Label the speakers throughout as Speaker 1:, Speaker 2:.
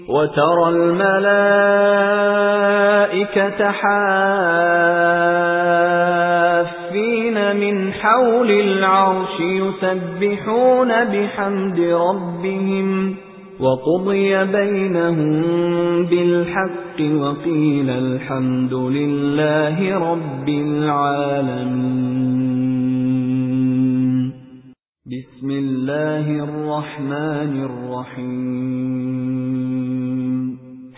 Speaker 1: وَتَرَى الْمَلَائِكَةَ حَافِّينَ مِنْ حَوْلِ الْعَرْشِ يُسَبِّحُونَ بِحَمْدِ رَبِّهِمْ وَقُضِيَ بَيْنَهُم بِالْحَقِّ وَقِيلَ الْحَمْدُ لِلَّهِ رَبِّ الْعَالَمِينَ. بِسْمِ اللَّهِ الرَّحْمَنِ الرَّحِيمِ.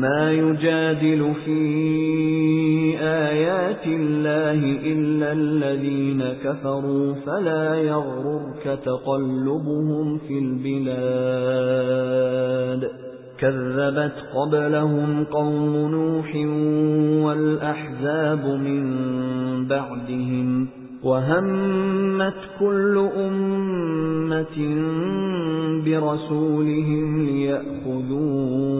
Speaker 1: ما يجادل في آيات الله إلا الذين كفروا فلا يغررك تقلبهم في البلاد. كذبت قبلهم قوم نوح والأحزاب من بعدهم وهمت كل أمة برسولهم ليأخذوه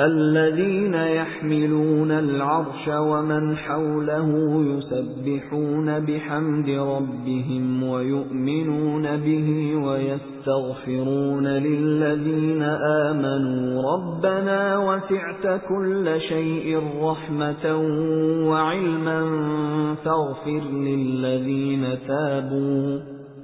Speaker 1: الذين يحملون العرش ومن حوله يسبحون بحمد ربهم ويؤمنون به ويستغفرون للذين آمنوا. ربنا وسعت كل شيء رحمة وعلما فاغفر للذين تابوا.